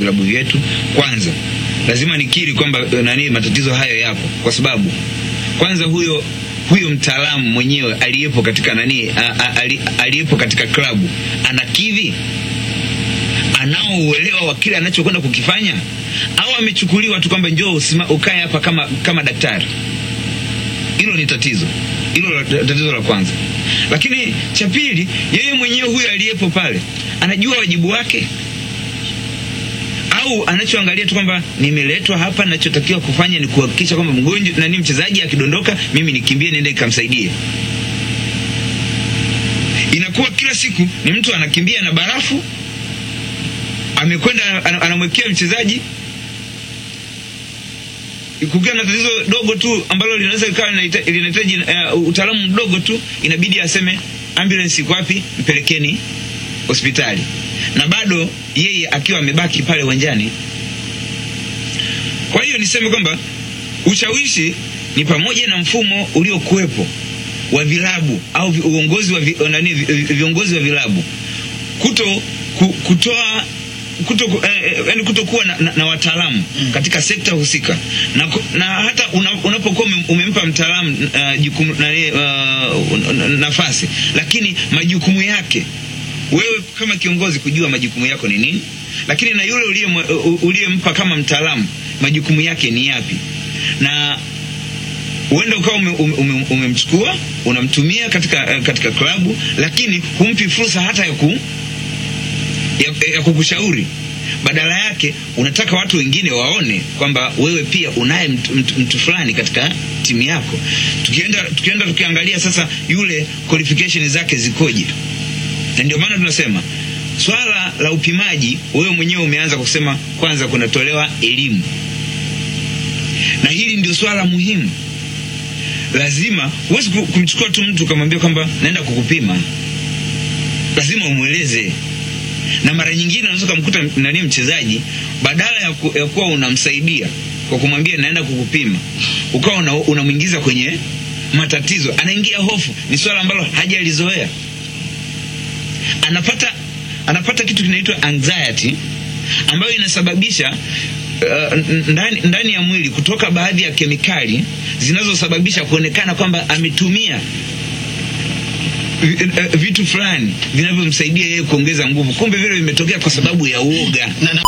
vilabu vyetu. Kwanza. Lazima nikiri kwamba eh, nani matatizo hayo yapo, kwa sababu kwanza huyo huyo mtaalamu mwenyewe aliyepo katika nani aliyepo katika klabu anakidhi? Anao uelewa wa kile anachokwenda kukifanya? Au amechukuliwa tu kwamba njoo ukae hapa kama kama daktari? Hilo ni tatizo. Hilo tatizo la kwanza. Lakini cha pili yeye mwenyewe huyo aliyepo pale anajua wajibu wake au anachoangalia tu kwamba nimeletwa hapa nachotakiwa kufanya ni kuhakikisha kwamba mgonjwa nani mchezaji akidondoka mimi nikimbie niende nikamsaidie. Inakuwa kila siku ni mtu anakimbia na barafu amekwenda anamwekea mchezaji. Kukiwa na tatizo dogo tu ambalo linaweza likawa linahitaji uh, utaalamu mdogo tu inabidi aseme ambulance iko wapi mpelekeni hospitali na bado yeye akiwa amebaki pale uwanjani. Kwa hiyo niseme kwamba ushawishi ni pamoja na mfumo uliokuwepo wa vilabu au uongozi wa vi, nani, vi, vi- viongozi wa vilabu. Kuto ku, kutoa kuto, ku- eh, eh, kutokuwa na, na, na wataalamu mm. katika sekta husika. Na, na hata una, unapokuwa ume- umempa mtaalamu uh, jukumu na, uh, nafasi. Lakini majukumu yake wewe kama kiongozi kujua majukumu yako ni nini lakini na yule uliyempa kama mtaalamu majukumu yake ni yapi? Na uenda ukawa umemchukua ume, ume unamtumia katika, eh, katika klabu lakini humpi fursa hata ya, ku, ya, ya kukushauri. Badala yake unataka watu wengine waone kwamba wewe pia unaye mtu, mtu, mtu fulani katika timu yako. Tukienda tukienda tukiangalia sasa yule qualification zake zikoje na ndio maana tunasema swala la upimaji wewe mwenyewe umeanza kusema kwanza kunatolewa elimu. Na hili ndio swala muhimu. Lazima huwezi kumchukua tu mtu ukamwambia kwamba naenda kukupima. Lazima umweleze. Na mara nyingine unaweza ukamkuta nani mchezaji badala ya, ku, ya kuwa unamsaidia kwa kumwambia naenda kukupima ukawa una- unamwingiza kwenye matatizo anaingia hofu. Ni swala ambalo hajalizoea anapata anapata kitu kinaitwa anxiety ambayo inasababisha uh, ndani, ndani ya mwili kutoka baadhi ya kemikali zinazosababisha kuonekana kwamba ametumia eh, vitu fulani vinavyomsaidia yeye kuongeza nguvu. Kumbe vile vimetokea kwa sababu ya uoga